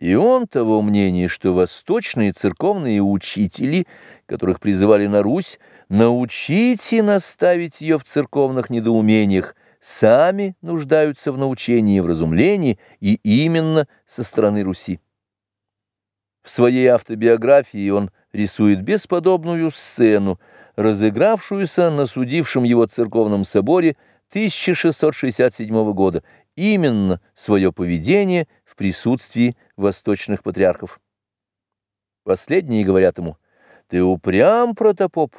И он того мнения, что восточные церковные учители, которых призывали на Русь, научить и наставить ее в церковных недоумениях, сами нуждаются в научении и в разумлении, и именно со стороны Руси. В своей автобиографии он рисует бесподобную сцену, разыгравшуюся на судившем его церковном соборе 1667 года, именно свое поведение в присутствии восточных патриархов. Последние говорят ему, «Ты упрям, протопоп,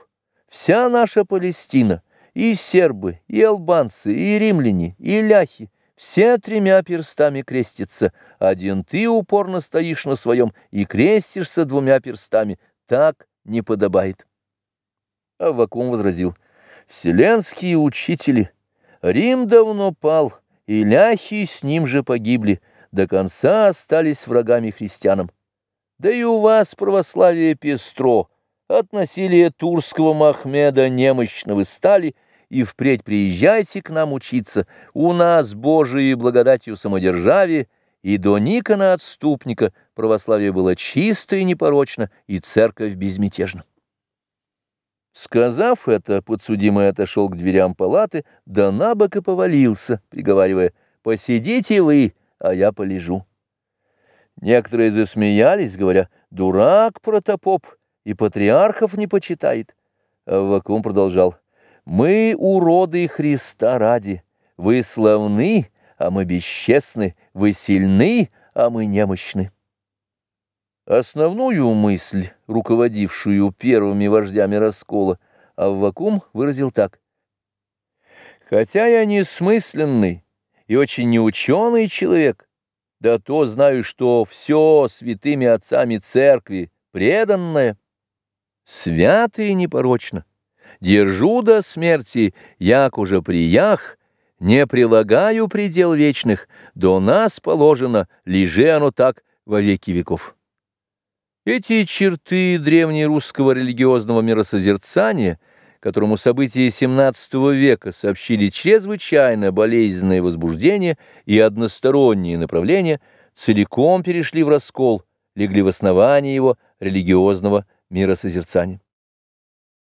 вся наша Палестина, и сербы, и албанцы, и римляне, и ляхи, все тремя перстами крестятся, один ты упорно стоишь на своем и крестишься двумя перстами, так не подобает». А Вакум возразил, «Вселенские учители, Рим давно пал, и ляхи с ним же погибли, до конца остались врагами христианам. Да и у вас православие пестро, от насилия турского Махмеда немощного стали, и впредь приезжайте к нам учиться, у нас Божией благодатью самодержавие, и до Никона Отступника православие было чисто и непорочно, и церковь безмятежна. Сказав это, подсудимый отошел к дверям палаты, да набок и повалился, приговаривая, «Посидите вы, а я полежу». Некоторые засмеялись, говоря, «Дурак протопоп, и патриархов не почитает». А Вакум продолжал, «Мы уроды Христа ради, вы славны, а мы бесчестны, вы сильны, а мы немощны». Основную мысль, руководившую первыми вождями раскола, Аввакум выразил так. «Хотя я несмысленный и очень неученый человек, да то знаю, что все святыми отцами церкви преданное, свято и непорочно, держу до смерти, як уже приях, не прилагаю предел вечных, до нас положено, лежи оно так во веки веков». Эти черты древнерусского религиозного миросозерцания, которому события XVII века сообщили чрезвычайно болезненное возбуждение и односторонние направления, целиком перешли в раскол, легли в основание его религиозного миросозерцания.